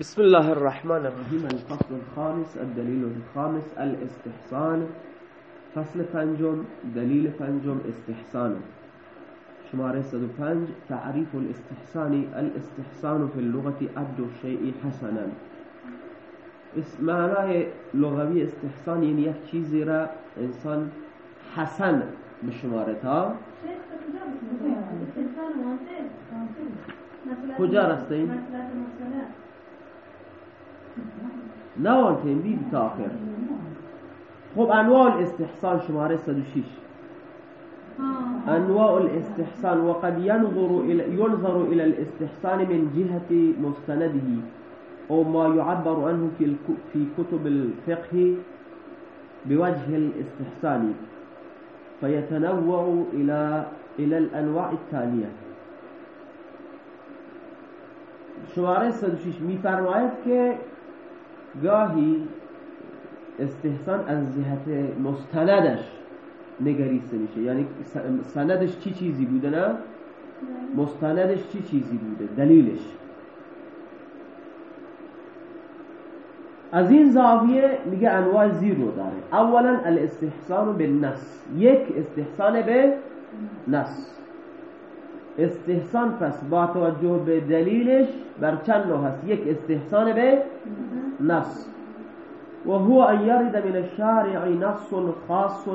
بسم الله الرحمن الرحیم الفصل الخامس الدلیل الخامس الاستحسان. فصل پنجم دلیل پنجم استحسان. شماره 105 تعریف الاستحسان. الاستحسان في اللغة عبد الشيء حسنا. معنای لغوی استحسان یعنی یک چیزی را انسان حسن به شماره تا. کجا؟ نوع تنبیه تا آخر. خب انواع الاستحسان شماره 106 آه. أنواع الاستحسان وقد ينظر إلى ينظر إلى الاستحسان من جهة مستنده أو ما يعبر عنه في في كتب الفقه بوجه الاستحسان فيتنوع إلى إلى الأنواع التالية شماره 106 میفرماید که گاهی استحسان از جهت مستندش نگریسته میشه. یعنی سندش چی چیزی بوده نه؟ مستندش چی چیزی بوده؟ دلیلش. از این زاویه میگه انواع زیر رو داره. اولا الاستحسان به نص یک استحسان به نص. استحسان پس با توجه به دلیلش بر چند نوع هست. یک استحسان به نص. وهو أن يرد من الشارع نص خاص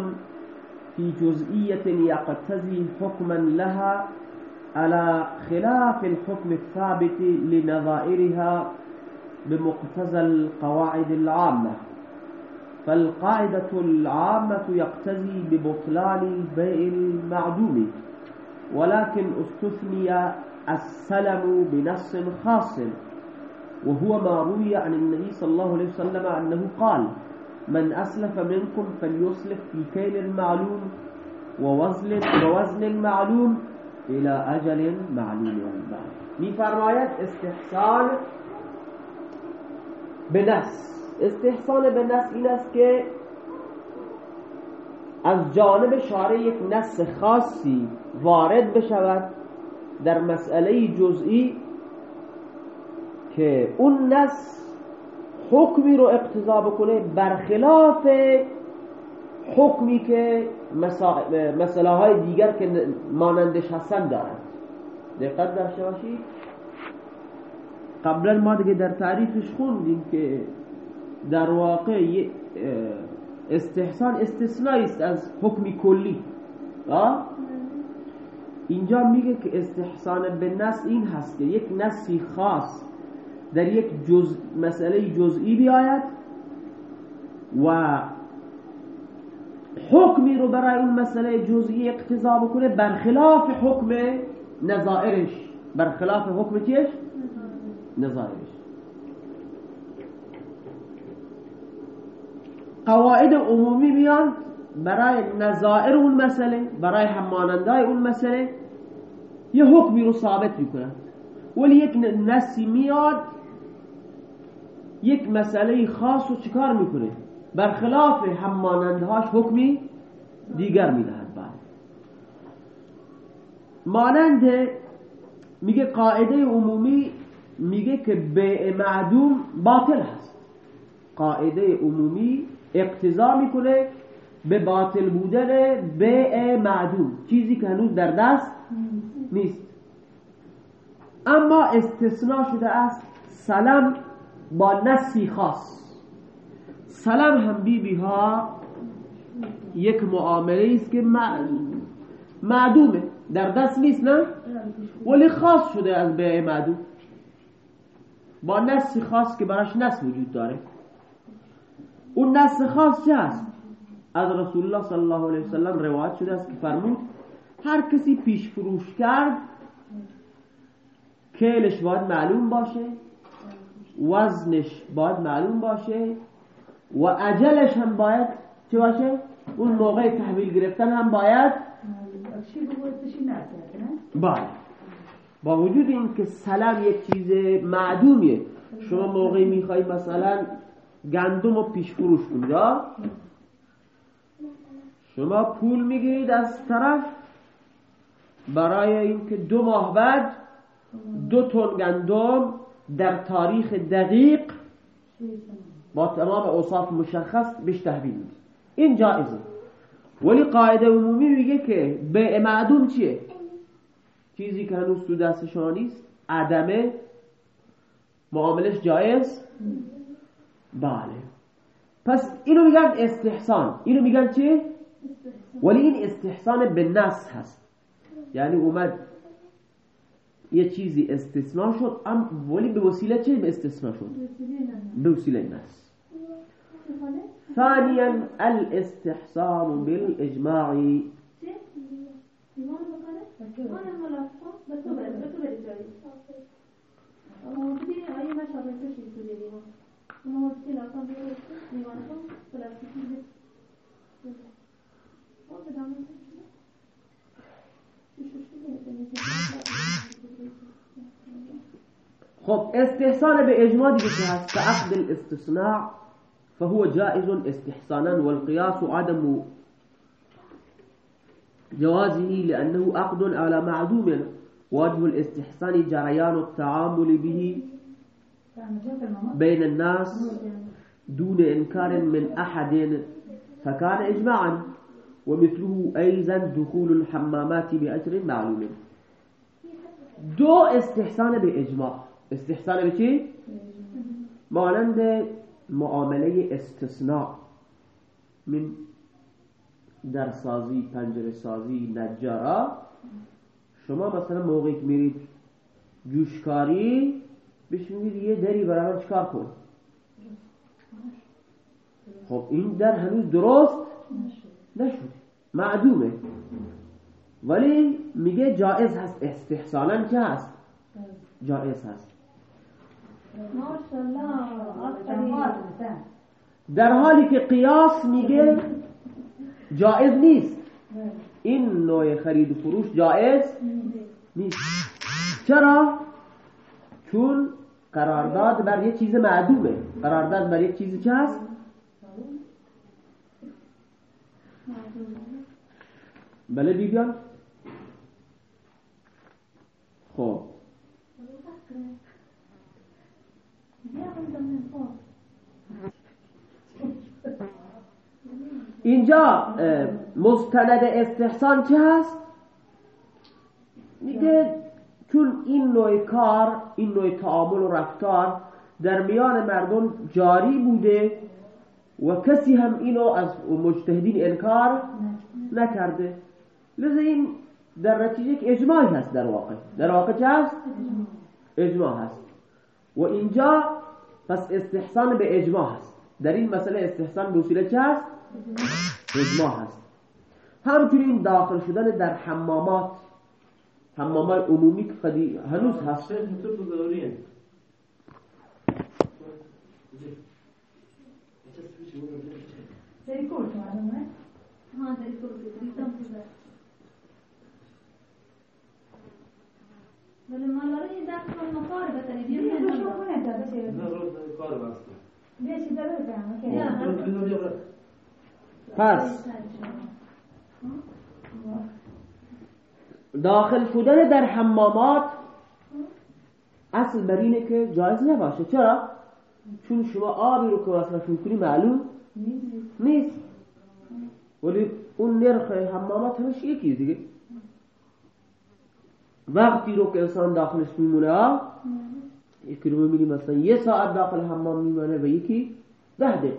في جزئية يقتزي حكما لها على خلاف الحكم الثابت لنظائرها بمقتضى القواعد العامة. فالقاعدة العامة يقتزي ببطلان البيع المعدوم ولكن استثني السلم بنص خاص. وهو ما روي عن النبي صلى الله عليه وسلم أنه قال من أسلف منكم فليسلف في كيل معلوم ووزن, ووزن معلوم إلى أجل معلوم فرمايات استحسان بنس استحسان بنس این است که از جانب شارع یک نس خاصی وارد بشود در مسئله جزئی که اون نس حکمی رو اقتضا بکنه برخلاف حکمی که مسئله های دیگر که مانندش هستن دارند دقت داشته باشید قبلا ما دیگه در تعریفش خوندیم که در واقع استحسان استثنایی است از حکمی کلی. اینجا میگه که استحسان به نس این هست که یک نسی خاص در یک جز مسئله جزئی بیاید و حکمی رو برای اون مسئله جزئی اقتضا بکنه برخلاف حکم نظائرش. برخلاف حکم چیش؟ نظائرش. قواعد عمومی میان برای نظائر اون مسئله برای همانندای اون مسئله یه حکمی رو ثابت میکنن. ولی یک نسی میاد یک مسئله خاص رو چیکار می‌کنه؟ برخلاف همانندهاش حکمی دیگر می‌دهد بعد. مانند میگه قاعده عمومی میگه که بیع معدوم باطل هست. قاعده عمومی اقتضا می‌کنه به باطل بودن بیع معدوم. چیزی که هنوز در دست نیست. اما استثناء شده است سلام با نسی خاص. سلام هم بی بی ها یک معامله است که معدومه. در دست نیست نه؟ ولی خاص شده از بیع معدوم. با نسی خاص که براش نس وجود داره. اون نس خاص چه هست از رسول الله صلی الله علیه وسلم روایت شده است که فرمود هر کسی پیش فروش کرد کلش باید معلوم باشه. وزنش باید معلوم باشه و اجلش هم باید چه باشه؟ اون موقع تحویل گرفتن هم باید باید. با وجود این که سلام یک چیز معدومیه. شما موقعی می‌خوای مثلا گندم رو پیش فروش کنید شما پول می‌گیرید از طرف برای اینکه دو ماه بعد دو تن گندم در تاریخ دقیق با تمام اوصاف مشخص بهش تحویل میده این جایزه. ولی قاعده عمومی میگه که به معدوم چیه؟ چیزی که هنوز تو دست شما نیست. عدمه. معاملش جایز؟ بله. پس اینو میگن استحسان. اینو میگن چه ولی این استحسان به نص هست. یعنی اومد یه چیزی استثناء شد ولی به وسیله چه به استثناء شد؟ به وسیله نص ثانيا الاستحسان بالإجماع. خب استحسان به اجماع دیگه که هست. كعقد الاستثناء فهو جائز استحسانا والقياس عدم جوازه لأنه عقد على معدوم. وجه الاستحسان جريان التعامل به بين الناس دون إنكار من أحد. فكان إجماعا ومثله أيضا دخول الحمامات بأجر معلوم. دو استحسان بإجماع استحسان بچی؟ مانند معامله استثناء. من در سازی پنجره سازی نجارا. شما مثلا موقعی که میرید جوشکاری بهش میگید یه دری برای من چکار کن؟ خب این در هنوز درست نشده. معدومه. ولی میگه جائز هست. استحسانا چه هست؟ جائز هست. در حالی که قیاس میگه جائز نیست این نوع خرید و فروش جائز نیست چرا؟ چون قرارداد بر یه چیز معدومه قرارداد بر یک چیزی چه هست؟ بله بیبیان؟ خب اینجا مستند استحسان چه هست؟ میگه چون این نوع کار این نوع تعامل و رفتار در میان مردم جاری بوده و کسی هم اینو از مجتهدین انکار نکرده لذا این در نتیجه که اجماعی هست در واقع در واقع چه هست؟ اجماع هست و اینجا پس استحسان به اجماع هست. در این مسئله استحسان به وسیله چه هست؟ اجماع هست. همچنین داخل شدن در حمامات حمامات عمومی که قدی هنوز هست. ولی مالاره کار بسته بیشی داره بکنم پس داخل شدن در حمامات اصل بر اینه که جایز نباشه. چرا؟ چون شما آبی رو که مصرف کنی معلوم نیست. ولی اون نرخ حمامات همش یکی دیگه. وقتی رو که انسان داخلش میمونه یکی رو میبینی مثلا یه ساعت داخل حمام میمونه و یکی ده دقیقه.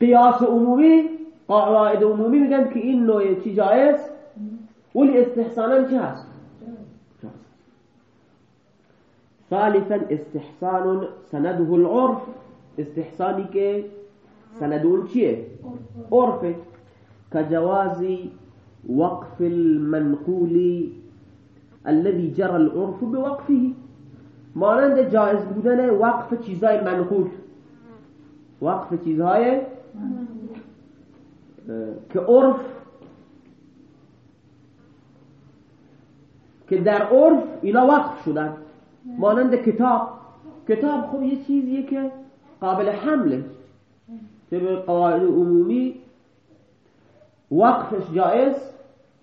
قیاس عمومی قواعد عمومی میگن که این نوع چی جایز؟ ولی استحسانا چه هست؟ ثالثا استحسان سنده العرف. استحسانی که سند اون چیه؟ عرفه. كجواز وقف المنقول الذي جرى العرف بوقفه مانند جایز بودن وقف چیزای منقول. وقف چیزهای که عرف که در عرف اینا وقف شدن. مانند کتاب. کتاب خب یه چیزیه که قابل حمله. طبق قواعد عمومی وقفش جایز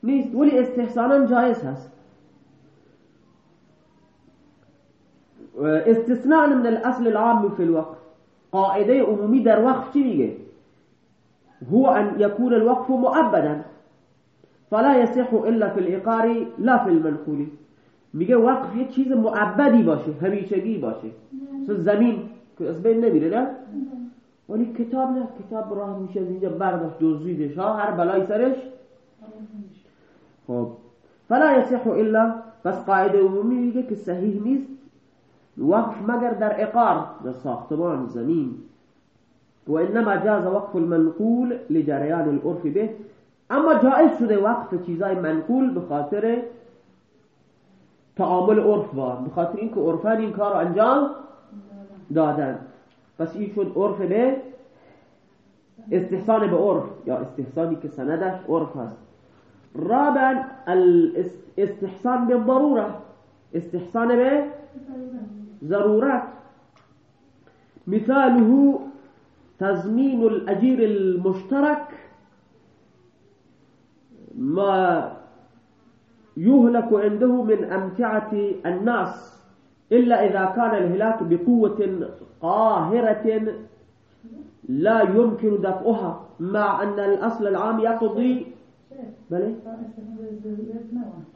نیست. ولی استحسانا جایز هست. استثناء من الاصل العام في الوقف. قاعده عمومی در وقف چی میگه؟ هو ان يكون الوقف مؤبدا. فلا يصح الا في الاقار لا في المنقول میگه وقف یه چیز معبدی باشه همیشگی باشه. مثل زمین که از بین نمیره نه؟ ولی کتاب نه. کتاب راه میشه از اینجا برداشت دزدیدش ها هر بلای سرش خب. فلا يصح إلا بس قاعدة عمومی میگه که صحیح نیست. وقف مگر در اقار در ساختمان زمین. و انما جاز وقف المنقول لجریان العرف به. اما جائز شده وقف چیزای منقول به خاطر تعامل عرف با به خاطر اینکه عرفان این کار رو انجام دادن. پس این شد عرف به استحسان به عرف یا استحسانی که سندش عرف هست. رابعا الاستحسان به ضروره استحسان به؟ ضرورات مثاله تضمين الأجير المشترك. ما يهلك عنده من أمتعة الناس إلا إذا كان الهلاك بقوة قاهرة لا يمكن دفعها مع أن الأصل العام يقضي بله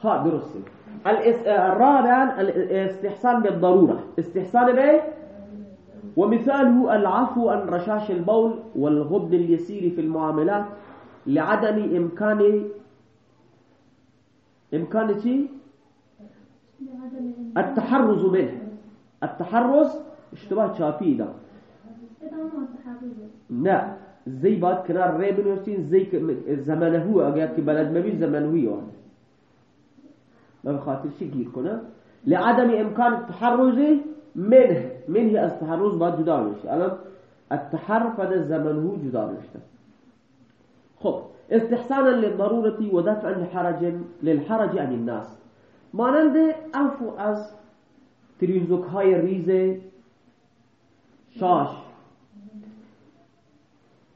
ها درست الإس- الرابع الاستحسان بالضرورة. استحسان به ومثاله العفو عن رشاش البول والغبن اليسير في المعاملات لعدم إمكان إمكان شيء التحرز منه التحرز؟ اشتباه شافي ده ادامه زي باد كرار ري بنووسین زي زمانه هو. ئەگەر کە بەلەد مەبی زەمەنویەوە ما بخاطر شي گیر كنا. لعدم إمكان التحرز منه. منه التحرز بعد جدا بشه الان التحرف هذا الزمن هو جدا بشه خب استحسانا للضرورة ودفعا لحرج للحرج عن الناس. ما مانند أفو از تريزوك هاي ريزه شاش.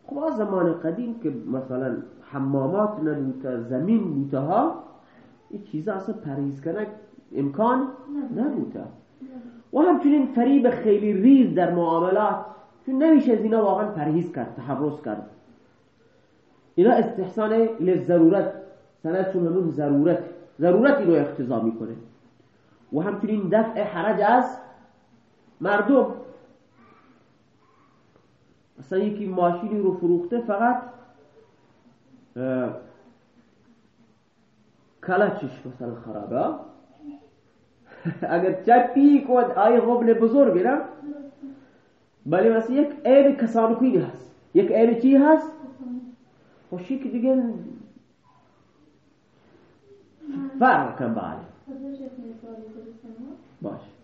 خب از زمان قدیم که مثلا حمامات نبوده زمین بوده ها این چیزا اصلا پریز کنه امکان نبوده. و همچنین فریب خیلی ریز در معاملات چون نمیشه از اینا واقعا پرهیز کرد تحرز کرد. اینا استحسان لضرورت سندشون همون ضرورت. ضرورت اینو اقتضا می‌کنه. و همچنین دفع حرج از مردم. مثلا یکی ماشینی رو فروخته فقط کلچش مثلا خرابه؟ اگر چپی کود آی غبن بزرگی نه؟ ولی مثلا یک عیب کسانکوینی هست. یک عیب چی هست؟ خوشی که دیگه فرق کن بله.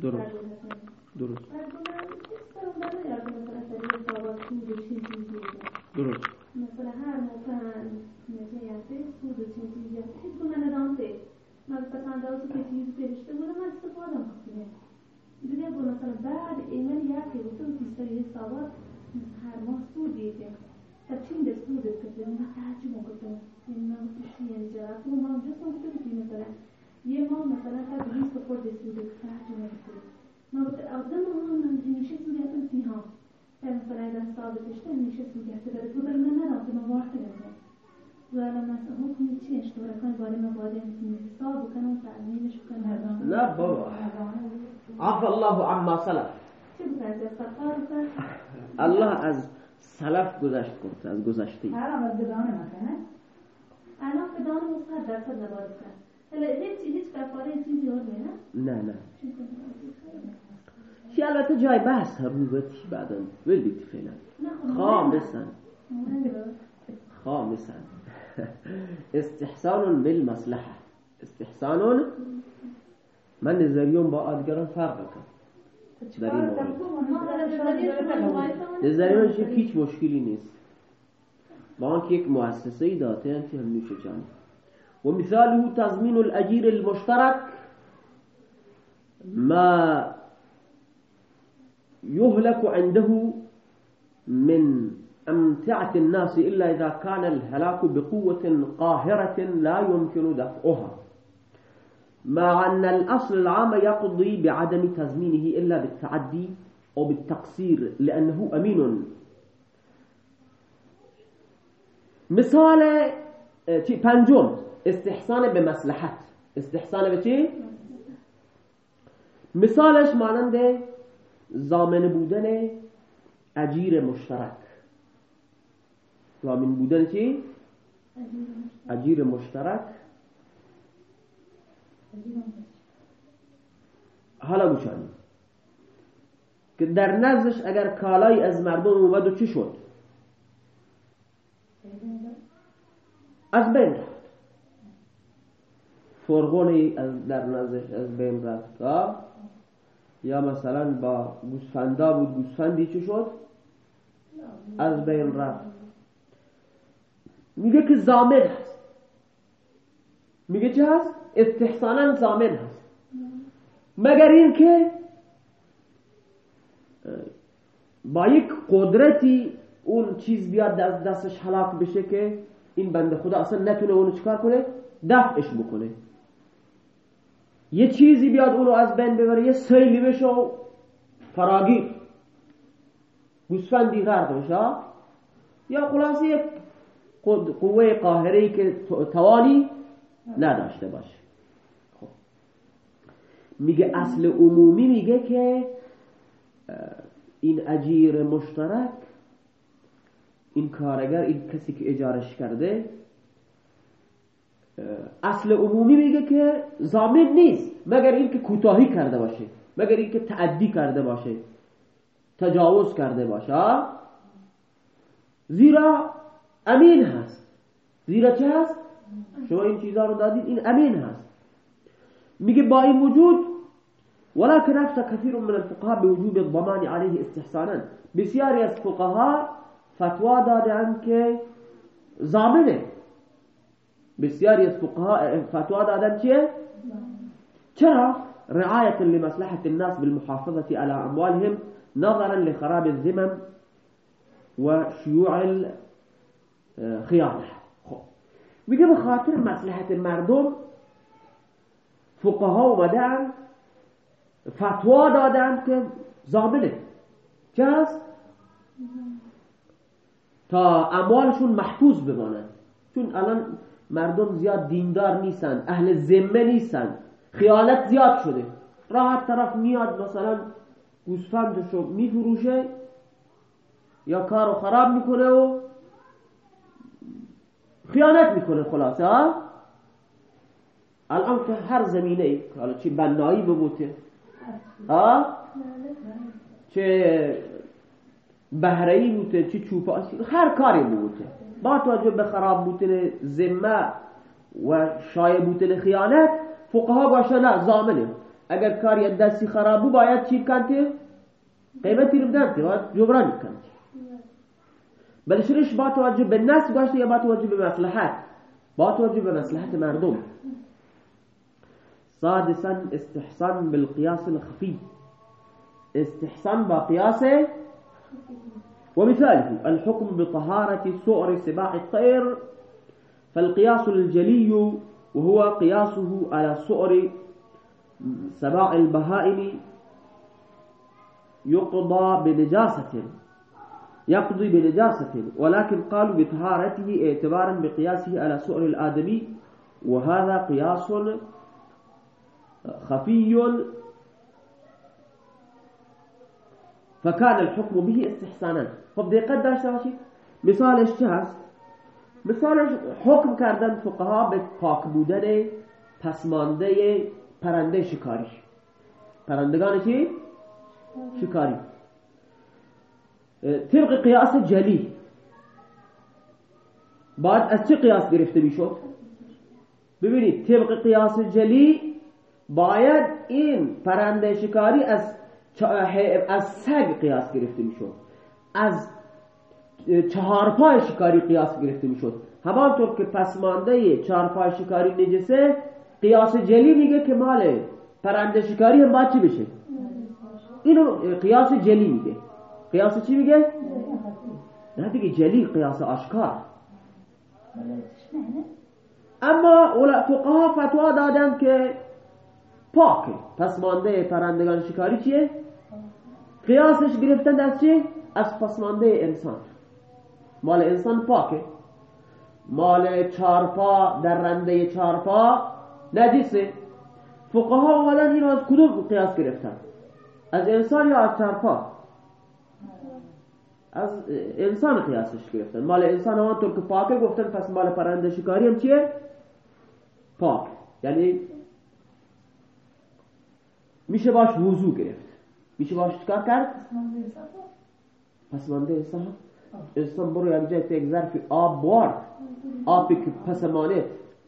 درست. درست درست مثلا هر موقع من مثلا داشت که چیزی فرشته بودم من استفاده می‌کنم دیگه بود مثلا بعد ایمن یکی گفتم که سری حسابات هر ماه سود دیگه تا چین ده سود که من تعجب گفتم این من گفتم یعنی جواب تو ما جست گفتم که یه ماه مثلا تا 20 خورد سود که تعجب گفتم ما آدم من همیشه سود هستم سیها تا مثلا اذا ثابتش تا همیشه سود هست داره تو برای من نداشت من وقت نمیدم ولی مثلا حکم چی اشتباه کنه باره ما باید حساب بکنم تعمیلش بکنم لا بابا عفى الله عما سلف الله از سلف گذشت کرد از گذشته حالا باید بدانه مثلا الان که دانم و صد نباید کرد. هیچ هیچ کفاره چیزی نه؟ نه نه. چی البته جای بحث هروبتي بعدا؟ ولدت فعلا. خامسا خامسا استحسان بالمصلحة استحسان من نظریون با آدگران فرق کن در این مورد در این مورد هیچ مشکلی نیست. مع انك یک مؤسسه ای داته انتی هم جامعه ومثاله تزمین الاجیر المشترک ما يهلك عنده من أمتعة الناس إلا إذا كان الهلاك بقوة قاهرة لا يمكن دفعها. مع أن الأصل العام يقضي بعدم تزمينه إلا بالتعدي أو بالتقصير لأنه أمين. مثال پنجم استحسان به مصلحت. استحسان به چی؟ مثالش مانند زامن بودن اجیر مشترک. زامن بودن چی؟ اجیر مشترک. حالا گوشانی که در نزدش اگر کالای از مردم اومد و چی شد؟ از بین رفت. فرغونی از در نزدش از بین رفت؟ یا مثلا با گوسفندا بود گوسفندی چی شد؟ از بین رفت. میگه که زامن هست. میگه چه استحسانا زامن هست. مگر این که با یک قدرتی اون چیز بیاد دستش حلاک بشه که این بنده خدا اصلا نتونه اونو چکار کنه؟ دفعش بکنه. یه چیزی بیاد اونو از بین ببره یه سیلی بشه و فراگیر. گوسفندی غرق بشه یا خلاصه یک قوه قاهره که توانی نداشته باشه. میگه اصل عمومی میگه که این اجیر مشترک این کارگر این کسی که اجارش کرده اصل عمومی میگه که زامن نیست مگر اینکه کوتاهی کرده باشه مگر اینکه تعدی کرده باشه تجاوز کرده باشه زیرا امین هست. زیرا چه هست؟ شما این چیزها رو دادید این امین هست. میگه با این وجود ولكن افتى كثير من الفقهاء بوجوب الضمان عليه استحسانا. بسیاری از فتوا دادن که زامنة. بسیاری از فتوا دادن چیه چرا رعاية لمصلحة الناس بالمحافظة على أموالهم نظرا لخراب الذمم وشيوع الخيانة. خب. میگه به خاطر مصلحت مردم فتوا دادن که زامنه. هست؟ تا اموالشون محفوظ بمانند. چون الان مردم زیاد دیندار نیستن اهل ذمه نیستن. خیالت زیاد شده. راحت طرف میاد مثلا گوسفندشو میفروشه یا کارو خراب می‌کنه و خیانت می‌کنه خلاصه الان که هر زمینه حالا چی بنایی ببوته ها چه بهرهی بوده چه چوپاسی هر کاری بوده. با توجه به خراب بودن ذمه و شایع بودن خیانت فقها باشه نه زامنه. اگر کاری دستی خراب بود باید چی کنته قیمتی رو بدن باید جبران کنته بل شرش با توجه به نس گاشته یا با توجه به مصلحت؟ با توجه به مصلحت مردم. سادسا استحسان بالقياس الخفي. استحسان بقياس ومثاله الحكم بطهارة سؤر سباع الطير فالقياس الجلي وهو قياسه على سؤر سباع البهائم يقضى بنجاسة يقضي بنجاسة ولكن قالوا بطهارته اعتبارا بقياسه على سؤر الآدمي وهذا قياس خفي فكان الحكم به استحسانا. خب دقت داشته باشید. مثالش چه هست؟ مثالش حکم کردن فقها به پاک بودن پسمانده پرنده شکاری. پرندگان چی؟ شکاری. طبق قیاس جلی. بعد از چه قیاس گرفته می‌شد؟ ببینید طبق قیاس جلی باید این پرنده شکاری از از سگ قیاس گرفته می‌شد. از چهارپای شکاری قیاس گرفته می‌شد. همانطور که پسمانده چهارپای شکاری نجسه قیاس جلی میگه که مال پرنده شکاری هم باید چی بشه؟ اینو قیاس جلی میگه. قیاس چی میگه؟ نه دیگه جلی قیاس آشکار. ملتش نه اما فقها فتوا دادن که پاکه. پس مانده پرندگان شکاری چیه؟ قیاسش گرفتن از چی؟ از پسمانده انسان. مال انسان پاکه. مال چارپا در رنده چارپا نجیسه. فقها اومدن اینو از کدوم قیاس گرفتن؟ از انسان یا از چارپا از انسان قیاسش گرفتن. مال انسان همانطور که پاکه گفتن پس مال پرنده شکاری هم چیه؟ پاک. یعنی میشه باش وضو گرفت. میشه باش چکار کرد؟ پس مانده انسان انسان برو یک جای یک ظرف آب بارد آبی که پس مانت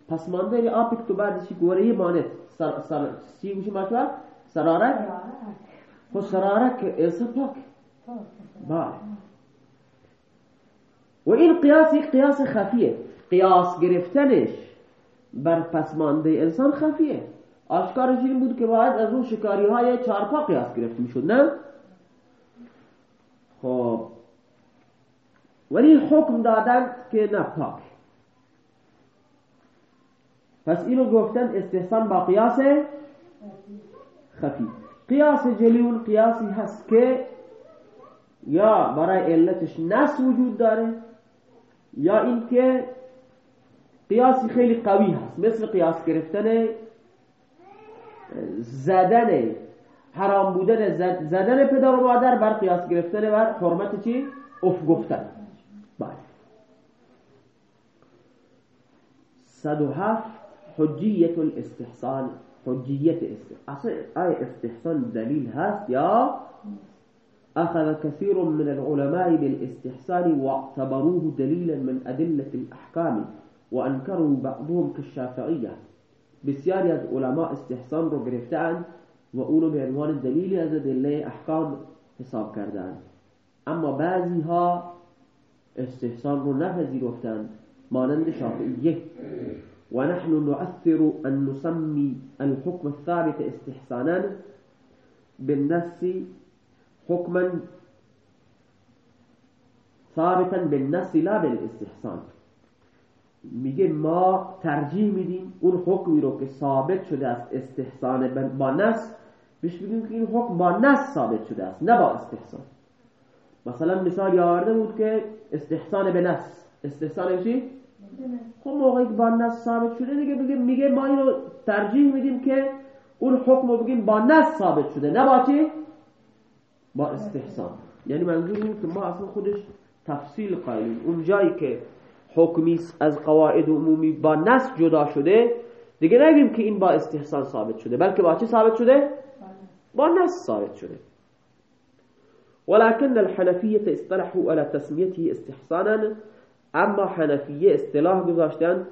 پس مانده یعنی آبی که تو بعدش گوره مانت سر سر چی میشه ماشوار سرارت؟ خود سرارت که انسان پاک. بله. و این قیاس یک قیاس خفیه. قیاس گرفتنش بر پسمانده انسان خفیه. آشکارش این بود که باید از اون شکاری های چارپا قیاس گرفته می‌شد نه؟ خب. ولی حکم دادن که نه پاک. پس اینو گفتن استحسان با قیاس خفی. قیاس جلیون قیاسی هست که یا برای علتش نس وجود داره یا اینکه قیاسی خیلی قوی هست مثل قیاس گرفتن زدن حرام بودن زدن پدر و مادر بر قیاس گرفتن بر حرمت چی؟ اف گفتن. بله. صد و هفت حجیت الاستحسان. حجیت استحسان آیا دلیل هست یا؟ أخذ كثير من العلماء بالاستحسان واعتبروه دليلا من أدلة الأحكام وأنكروا بعضهم كالشافعية بسیاری از علماء استحسان رو گرفتن و اونو به عنوان دلیلی از دلیل احکام حساب کردن. اما بعضی ها استحسان رو نپذیرفتند مانند شافعیه. و نحن نؤثر أن نسمي الحكم الثابت استحسانا بالنفس حكما ثابتا بالنفس لا بالاستحسان میگه ما ترجیح میدیم اون حکمی رو که ثابت شده است استحسان با نس بهش میگیم که این حکم با نس ثابت شده است نه با استحسان مثلا مثال آورده بود که استحسان به نس استحسان چی؟ خب موقعی که با نس ثابت شده دیگه بگیم میگه ما اینو ترجیح میدیم که اون حکم رو بگیم با نس ثابت شده نه با چی؟ با استحسان یعنی منظور که ما اصلا خودش تفصیل قائلیم اون جایی که حکمی از قواعد عمومی با نص جدا شده دیگه نگیم که این با استحسان ثابت شده بلکه با چه ثابت شده؟ با نص ثابت شده ولكن الحنفية اصطلحوا على تسميته استحسانا اما حنفیه اصطلاح گذاشتن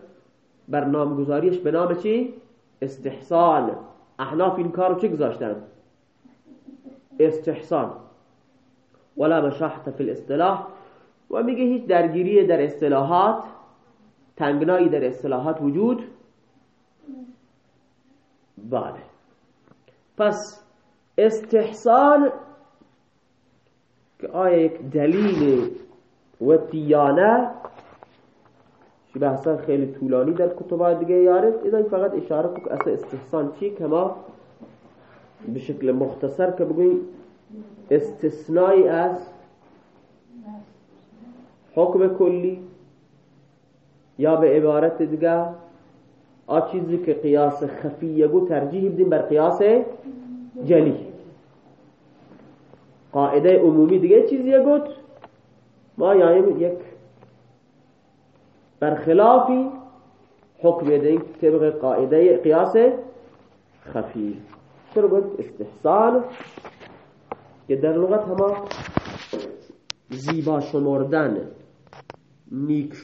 بر نامگذاریش به نام چی؟ استحسان احناف این کارو چه گذاشتن؟ استحسان ولا مشاحة في الاصطلاح و میگه هیچ درگیری در اصطلاحات تنگنایی در اصطلاحات وجود بله پس استحسان که آیا یک دلیل و تیانه چی بحثا خیلی طولانی در کتبات دیگه یارد اینا فقط اشاره که اصلا استحسان چی که ما به شکل مختصر که بگویم استثنایی از حکم کلی یا به عبارت دیگه آ چیزی که قیاس خفیه گو ترجیح بدیم بر قیاس جلی. قاعده عمومی دیگه چیزیه گوت ما یایم یک برخلافی حکم بدیم طبق قاعده قیاس خفی چرا گفت؟ استحسان. که در لغت هما زیبا شمردن. meek